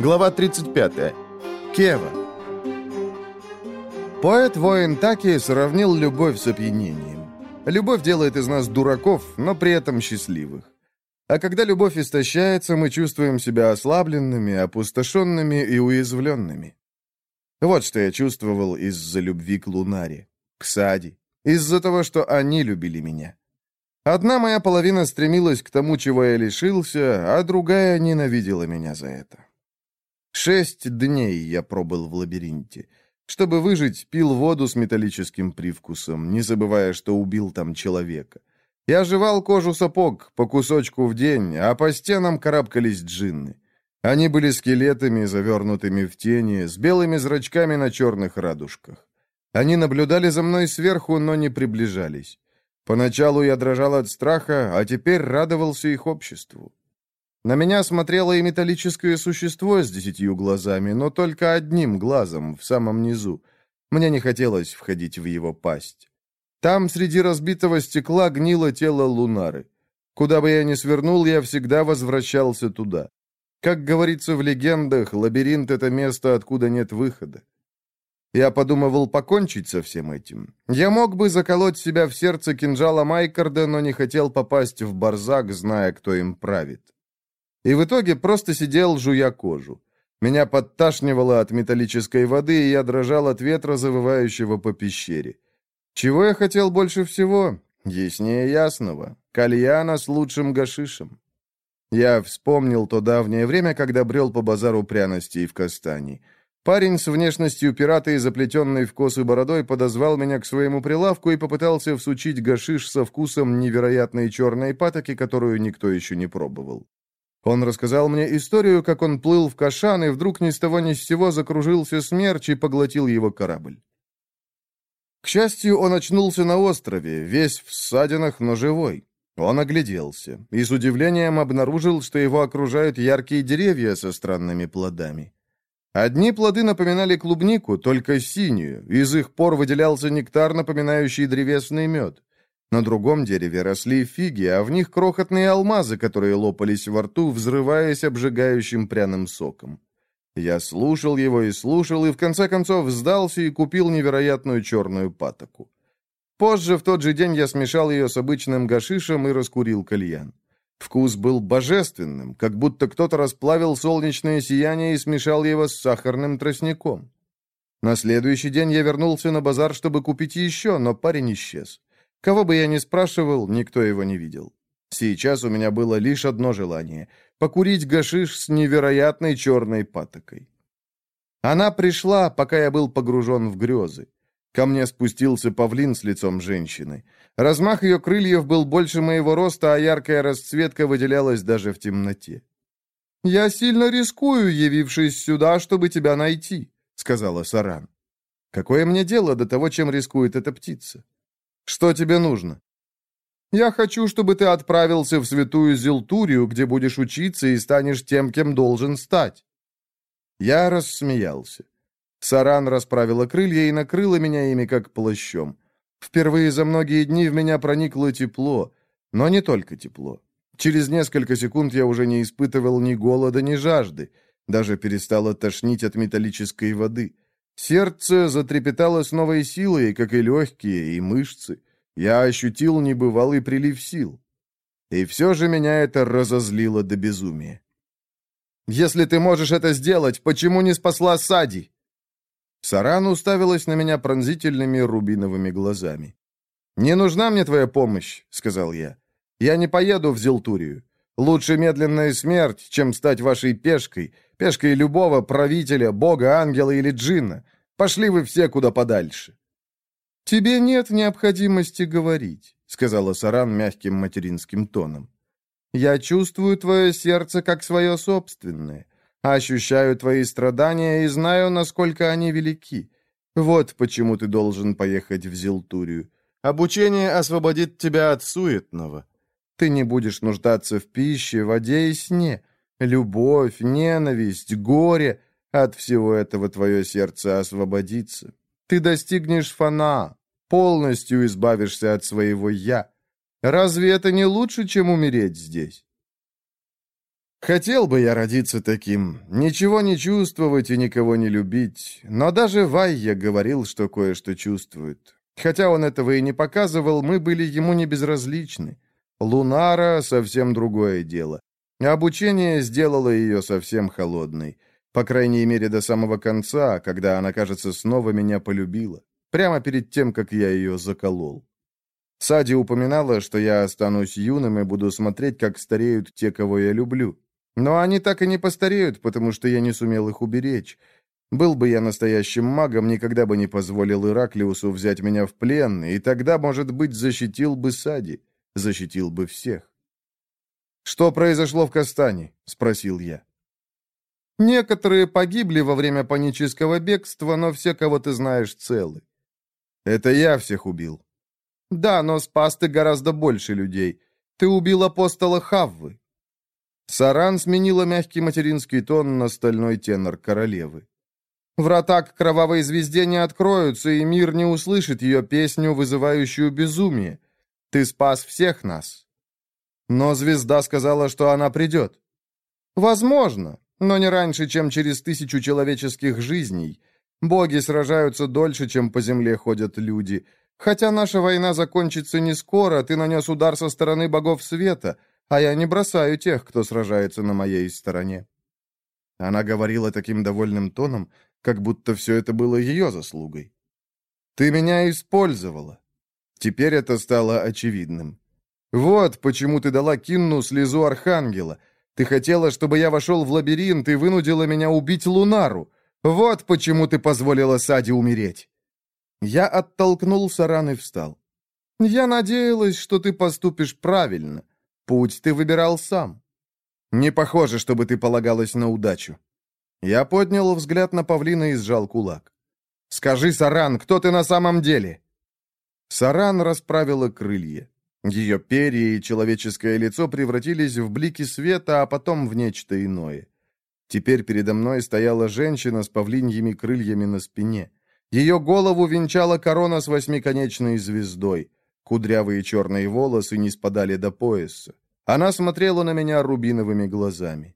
Глава 35. Кева. Поэт-воин Таки сравнил любовь с опьянением. Любовь делает из нас дураков, но при этом счастливых. А когда любовь истощается, мы чувствуем себя ослабленными, опустошенными и уязвленными. Вот что я чувствовал из-за любви к Лунаре, к Сади, из-за того, что они любили меня. Одна моя половина стремилась к тому, чего я лишился, а другая ненавидела меня за это. Шесть дней я пробыл в лабиринте. Чтобы выжить, пил воду с металлическим привкусом, не забывая, что убил там человека. Я жевал кожу сапог по кусочку в день, а по стенам карабкались джинны. Они были скелетами, завернутыми в тени, с белыми зрачками на черных радужках. Они наблюдали за мной сверху, но не приближались. Поначалу я дрожал от страха, а теперь радовался их обществу. На меня смотрело и металлическое существо с десятью глазами, но только одним глазом, в самом низу. Мне не хотелось входить в его пасть. Там, среди разбитого стекла, гнило тело Лунары. Куда бы я ни свернул, я всегда возвращался туда. Как говорится в легендах, лабиринт — это место, откуда нет выхода. Я подумывал покончить со всем этим. Я мог бы заколоть себя в сердце кинжала Майкарда, но не хотел попасть в барзак, зная, кто им правит. И в итоге просто сидел, жуя кожу. Меня подташнивало от металлической воды, и я дрожал от ветра, завывающего по пещере. Чего я хотел больше всего? Яснее ясного. Кальяна с лучшим гашишем. Я вспомнил то давнее время, когда брел по базару пряностей в Кастане. Парень с внешностью пирата и заплетенной в косы бородой подозвал меня к своему прилавку и попытался всучить гашиш со вкусом невероятной черной патоки, которую никто еще не пробовал. Он рассказал мне историю, как он плыл в Кашан, и вдруг ни с того ни с сего закружился смерч и поглотил его корабль. К счастью, он очнулся на острове, весь в ссадинах, но живой. Он огляделся и с удивлением обнаружил, что его окружают яркие деревья со странными плодами. Одни плоды напоминали клубнику, только синюю, из их пор выделялся нектар, напоминающий древесный мед. На другом дереве росли фиги, а в них крохотные алмазы, которые лопались во рту, взрываясь обжигающим пряным соком. Я слушал его и слушал, и в конце концов сдался и купил невероятную черную патоку. Позже, в тот же день, я смешал ее с обычным гашишем и раскурил кальян. Вкус был божественным, как будто кто-то расплавил солнечное сияние и смешал его с сахарным тростником. На следующий день я вернулся на базар, чтобы купить еще, но парень исчез. Кого бы я ни спрашивал, никто его не видел. Сейчас у меня было лишь одно желание — покурить гашиш с невероятной черной патокой. Она пришла, пока я был погружен в грезы. Ко мне спустился павлин с лицом женщины. Размах ее крыльев был больше моего роста, а яркая расцветка выделялась даже в темноте. «Я сильно рискую, явившись сюда, чтобы тебя найти», — сказала Саран. «Какое мне дело до того, чем рискует эта птица?» Что тебе нужно? Я хочу, чтобы ты отправился в святую Зелтурию, где будешь учиться и станешь тем, кем должен стать. Я рассмеялся. Саран расправила крылья и накрыла меня ими, как плащом. Впервые за многие дни в меня проникло тепло, но не только тепло. Через несколько секунд я уже не испытывал ни голода, ни жажды, даже перестало тошнить от металлической воды. Сердце затрепетало с новой силой, как и легкие, и мышцы. Я ощутил небывалый прилив сил. И все же меня это разозлило до безумия. «Если ты можешь это сделать, почему не спасла Сади?» Саран уставилась на меня пронзительными рубиновыми глазами. «Не нужна мне твоя помощь», — сказал я. «Я не поеду в Зелтурию. Лучше медленная смерть, чем стать вашей пешкой, пешкой любого правителя, бога, ангела или джинна. Пошли вы все куда подальше». «Тебе нет необходимости говорить», — сказала Саран мягким материнским тоном. «Я чувствую твое сердце как свое собственное, ощущаю твои страдания и знаю, насколько они велики. Вот почему ты должен поехать в Зилтурию. Обучение освободит тебя от суетного. Ты не будешь нуждаться в пище, воде и сне. Любовь, ненависть, горе — от всего этого твое сердце освободится. Ты достигнешь фана, полностью избавишься от своего «я». Разве это не лучше, чем умереть здесь? Хотел бы я родиться таким, ничего не чувствовать и никого не любить, но даже Вайя говорил, что кое-что чувствует. Хотя он этого и не показывал, мы были ему не безразличны. Лунара — совсем другое дело. Обучение сделало ее совсем холодной. По крайней мере, до самого конца, когда она, кажется, снова меня полюбила. Прямо перед тем, как я ее заколол. Сади упоминала, что я останусь юным и буду смотреть, как стареют те, кого я люблю. Но они так и не постареют, потому что я не сумел их уберечь. Был бы я настоящим магом, никогда бы не позволил Ираклиусу взять меня в плен, и тогда, может быть, защитил бы Сади, защитил бы всех. «Что произошло в Кастане?» — спросил я. «Некоторые погибли во время панического бегства, но все, кого ты знаешь, целы». «Это я всех убил». «Да, но спас ты гораздо больше людей. Ты убил апостола Хаввы». Саран сменила мягкий материнский тон на стальной тенор королевы. Врата к кровавой звезде не откроются, и мир не услышит ее песню, вызывающую безумие. Ты спас всех нас. Но звезда сказала, что она придет. Возможно, но не раньше, чем через тысячу человеческих жизней. Боги сражаются дольше, чем по земле ходят люди. Хотя наша война закончится не скоро, ты нанес удар со стороны богов света, а я не бросаю тех, кто сражается на моей стороне. Она говорила таким довольным тоном, как будто все это было ее заслугой. «Ты меня использовала». Теперь это стало очевидным. «Вот почему ты дала Кинну слезу Архангела. Ты хотела, чтобы я вошел в лабиринт и вынудила меня убить Лунару. Вот почему ты позволила Саде умереть». Я оттолкнул Саран и встал. «Я надеялась, что ты поступишь правильно. Путь ты выбирал сам». «Не похоже, чтобы ты полагалась на удачу». Я поднял взгляд на павлина и сжал кулак. «Скажи, Саран, кто ты на самом деле?» Саран расправила крылья. Ее перья и человеческое лицо превратились в блики света, а потом в нечто иное. Теперь передо мной стояла женщина с павлиньими крыльями на спине. Ее голову венчала корона с восьмиконечной звездой. Кудрявые черные волосы не спадали до пояса. Она смотрела на меня рубиновыми глазами.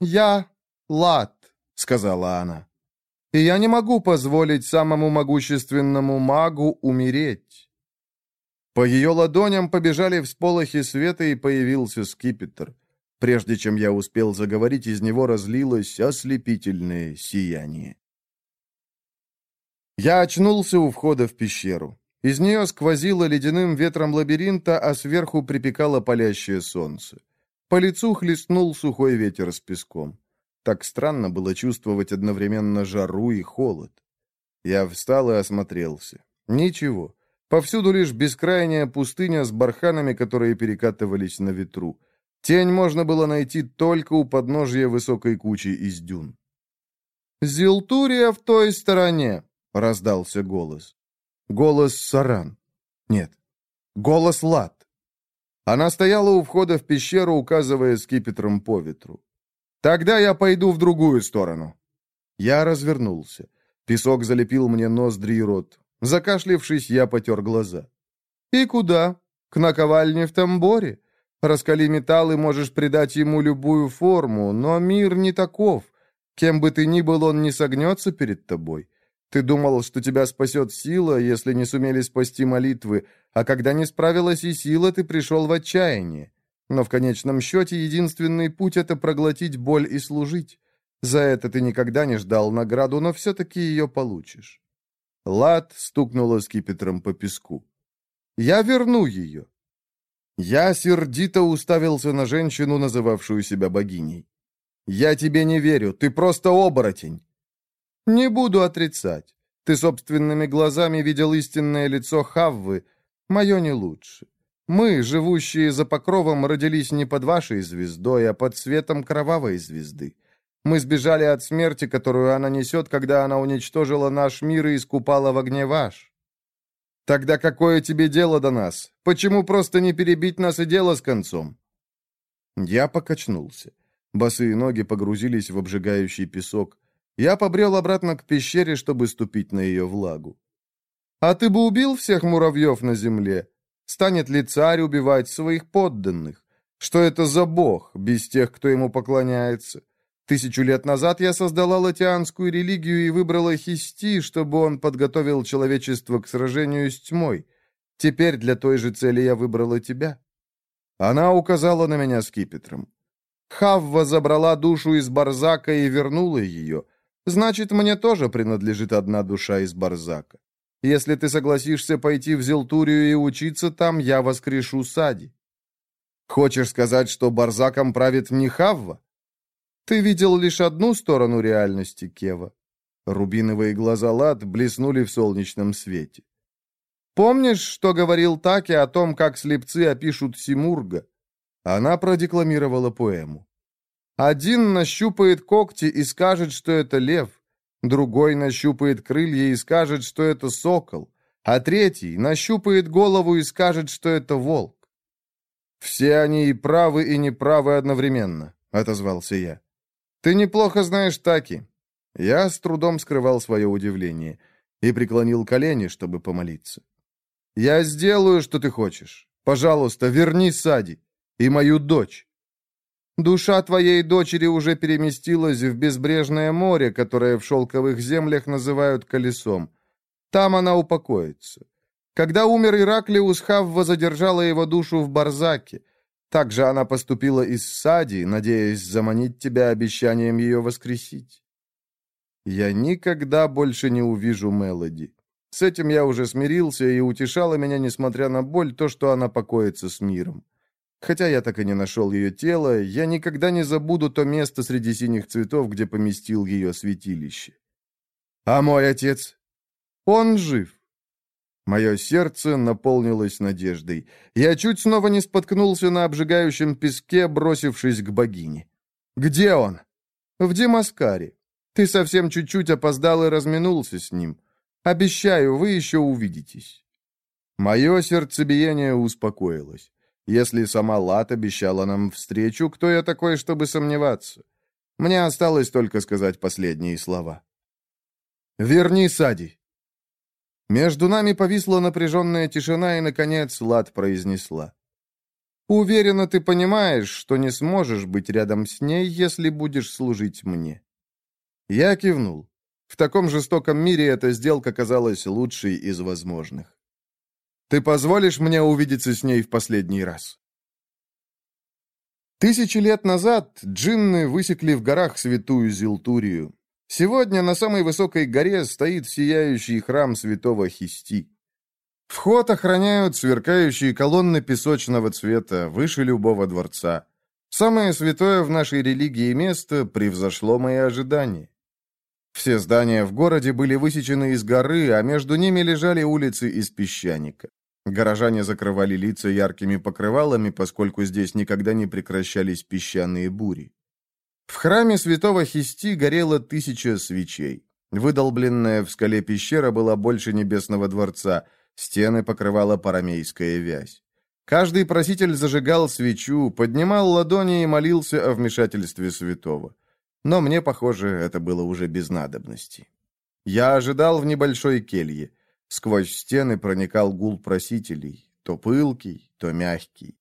«Я Лад», — сказала она. «И я не могу позволить самому могущественному магу умереть». По ее ладоням побежали всполохи света, и появился скипетр. Прежде чем я успел заговорить, из него разлилось ослепительное сияние. Я очнулся у входа в пещеру. Из нее сквозило ледяным ветром лабиринта, а сверху припекало палящее солнце. По лицу хлестнул сухой ветер с песком. Так странно было чувствовать одновременно жару и холод. Я встал и осмотрелся. Ничего. Повсюду лишь бескрайняя пустыня с барханами, которые перекатывались на ветру. Тень можно было найти только у подножия высокой кучи из дюн. «Зилтурия в той стороне!» — раздался голос. Голос Саран. Нет. Голос Лат. Она стояла у входа в пещеру, указывая скипетром по ветру. «Тогда я пойду в другую сторону». Я развернулся. Песок залепил мне ноздри и рот. Закашлившись, я потер глаза. «И куда? К наковальне в тамборе? Раскали металл и можешь придать ему любую форму, но мир не таков. Кем бы ты ни был, он не согнется перед тобой. Ты думал, что тебя спасет сила, если не сумели спасти молитвы, а когда не справилась и сила, ты пришел в отчаяние. Но в конечном счете единственный путь — это проглотить боль и служить. За это ты никогда не ждал награду, но все-таки ее получишь. Лад стукнула скипетром по песку. «Я верну ее». Я сердито уставился на женщину, называвшую себя богиней. «Я тебе не верю, ты просто оборотень». «Не буду отрицать. Ты собственными глазами видел истинное лицо Хаввы, мое не лучше. Мы, живущие за покровом, родились не под вашей звездой, а под светом кровавой звезды. Мы сбежали от смерти, которую она несет, когда она уничтожила наш мир и искупала в огне ваш. Тогда какое тебе дело до нас? Почему просто не перебить нас и дело с концом?» Я покачнулся. Босые ноги погрузились в обжигающий песок. Я побрел обратно к пещере, чтобы ступить на ее влагу. «А ты бы убил всех муравьев на земле? Станет ли царь убивать своих подданных? Что это за бог, без тех, кто ему поклоняется? Тысячу лет назад я создала латианскую религию и выбрала Хисти, чтобы он подготовил человечество к сражению с тьмой. Теперь для той же цели я выбрала тебя». Она указала на меня скипетром. Хавва забрала душу из Барзака и вернула ее. Значит, мне тоже принадлежит одна душа из Барзака. Если ты согласишься пойти в Зелтурию и учиться там, я воскрешу Сади. Хочешь сказать, что Барзаком правит не Хавва? Ты видел лишь одну сторону реальности, Кева. Рубиновые глаза Лад блеснули в солнечном свете. Помнишь, что говорил Таки о том, как слепцы опишут Симурга? Она продекламировала поэму. Один нащупает когти и скажет, что это лев, другой нащупает крылья и скажет, что это сокол, а третий нащупает голову и скажет, что это волк. «Все они и правы, и неправы одновременно», — отозвался я. «Ты неплохо знаешь Таки». Я с трудом скрывал свое удивление и преклонил колени, чтобы помолиться. «Я сделаю, что ты хочешь. Пожалуйста, верни Сади и мою дочь». «Душа твоей дочери уже переместилась в безбрежное море, которое в шелковых землях называют колесом. Там она упокоится. Когда умер Ираклиус, Хавва задержала его душу в Барзаке. Также она поступила и с Сади, надеясь заманить тебя обещанием ее воскресить. Я никогда больше не увижу Мелоди. С этим я уже смирился, и утешало меня, несмотря на боль, то, что она покоится с миром. Хотя я так и не нашел ее тело, я никогда не забуду то место среди синих цветов, где поместил ее святилище. А мой отец? Он жив. Мое сердце наполнилось надеждой. Я чуть снова не споткнулся на обжигающем песке, бросившись к богине. «Где он?» «В Демаскаре. Ты совсем чуть-чуть опоздал и разминулся с ним. Обещаю, вы еще увидитесь». Мое сердцебиение успокоилось. Если сама Лат обещала нам встречу, кто я такой, чтобы сомневаться? Мне осталось только сказать последние слова. «Верни Сади», между нами повисла напряженная тишина, и, наконец, Лад произнесла. «Уверена, ты понимаешь, что не сможешь быть рядом с ней, если будешь служить мне». Я кивнул. В таком жестоком мире эта сделка казалась лучшей из возможных. «Ты позволишь мне увидеться с ней в последний раз?» Тысячи лет назад джинны высекли в горах святую Зилтурию. Сегодня на самой высокой горе стоит сияющий храм святого Хисти. Вход охраняют сверкающие колонны песочного цвета, выше любого дворца. Самое святое в нашей религии место превзошло мои ожидания. Все здания в городе были высечены из горы, а между ними лежали улицы из песчаника. Горожане закрывали лица яркими покрывалами, поскольку здесь никогда не прекращались песчаные бури. В храме святого Хисти горело тысяча свечей. Выдолбленная в скале пещера была больше небесного дворца, стены покрывала парамейская вязь. Каждый проситель зажигал свечу, поднимал ладони и молился о вмешательстве святого. Но мне, похоже, это было уже без надобности. Я ожидал в небольшой келье. Сквозь стены проникал гул просителей, то пылкий, то мягкий.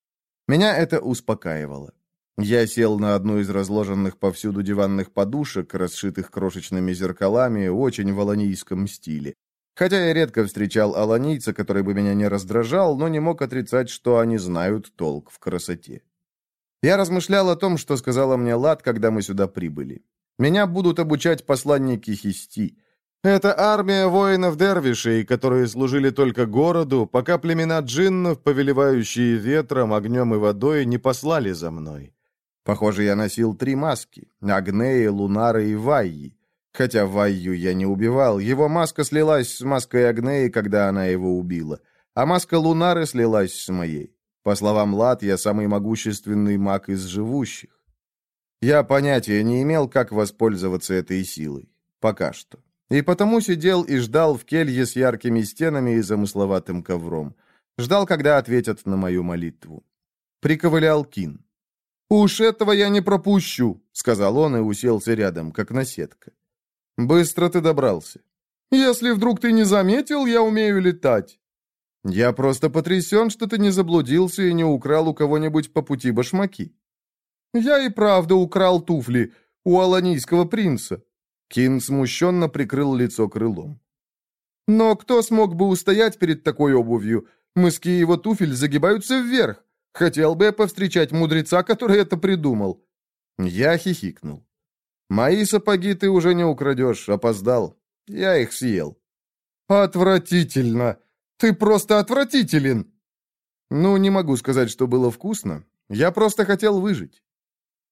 Меня это успокаивало. Я сел на одну из разложенных повсюду диванных подушек, расшитых крошечными зеркалами, очень в аланийском стиле. Хотя я редко встречал аланийца, который бы меня не раздражал, но не мог отрицать, что они знают толк в красоте. Я размышлял о том, что сказала мне Лад, когда мы сюда прибыли. Меня будут обучать посланники Хисти. Это армия воинов-дервишей, которые служили только городу, пока племена джиннов, повелевающие ветром, огнем и водой, не послали за мной. Похоже, я носил три маски — Агнеи, Лунары и Вайи. Хотя Вайю я не убивал, его маска слилась с маской Агнеи, когда она его убила, а маска Лунары слилась с моей. По словам Лат, я самый могущественный маг из живущих. Я понятия не имел, как воспользоваться этой силой. Пока что. И потому сидел и ждал в келье с яркими стенами и замысловатым ковром. Ждал, когда ответят на мою молитву. Приковылял Кин. «Уж этого я не пропущу», — сказал он и уселся рядом, как наседка. «Быстро ты добрался. Если вдруг ты не заметил, я умею летать». Я просто потрясен, что ты не заблудился и не украл у кого-нибудь по пути башмаки. Я и правда украл туфли у аланийского принца. Кин смущенно прикрыл лицо крылом. Но кто смог бы устоять перед такой обувью? Мыски его туфель загибаются вверх. Хотел бы я повстречать мудреца, который это придумал. Я хихикнул. Мои сапоги ты уже не украдешь, опоздал. Я их съел. Отвратительно. Ты просто отвратителен. Ну, не могу сказать, что было вкусно. Я просто хотел выжить.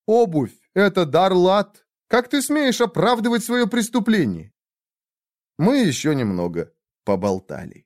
Обувь — это дар лад. Как ты смеешь оправдывать свое преступление? Мы еще немного поболтали.